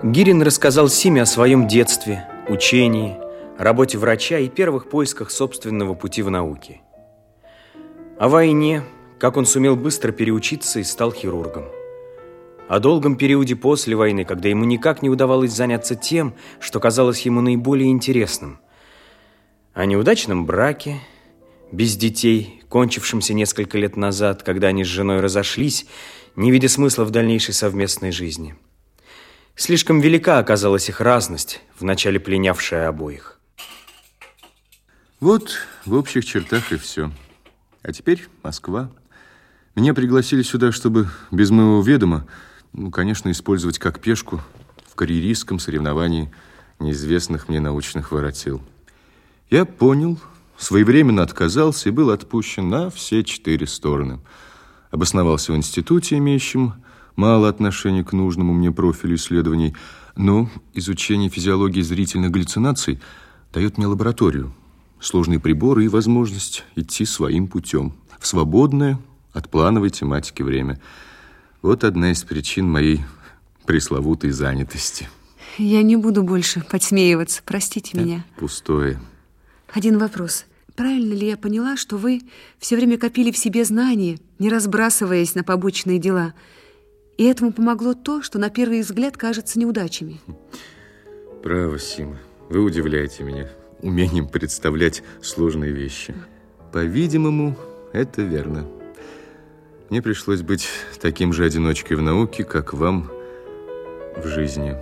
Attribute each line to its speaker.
Speaker 1: Гирин рассказал Симе о своем детстве, учении, работе врача и первых поисках собственного пути в науке. О войне, как он сумел быстро переучиться и стал хирургом. О долгом периоде после войны, когда ему никак не удавалось заняться тем, что казалось ему наиболее интересным. О неудачном браке, без детей, кончившемся несколько лет назад, когда они с женой разошлись, не видя смысла в дальнейшей совместной жизни. Слишком велика оказалась их разность, вначале пленявшая обоих.
Speaker 2: Вот в общих чертах и все. А теперь Москва. Меня пригласили сюда, чтобы без моего ведома, ну, конечно, использовать как пешку в карьеристском соревновании неизвестных мне научных воротил. Я понял, своевременно отказался и был отпущен на все четыре стороны. Обосновался в институте, имеющем мало отношения к нужному мне профилю исследований, но изучение физиологии зрительных галлюцинаций дает мне лабораторию, сложные приборы и возможность идти своим путем в свободное от плановой тематики время. Вот одна из причин моей пресловутой занятости.
Speaker 3: Я не буду больше подсмеиваться, простите да, меня.
Speaker 2: Пустое.
Speaker 3: Один вопрос. Правильно ли я поняла, что вы все время копили в себе знания, не разбрасываясь на побочные дела? И этому помогло то, что на первый взгляд кажется неудачами?
Speaker 2: Право, Сима. Вы удивляете меня умением представлять сложные вещи. По-видимому, это верно. Мне пришлось быть таким же одиночкой в науке, как вам в жизни.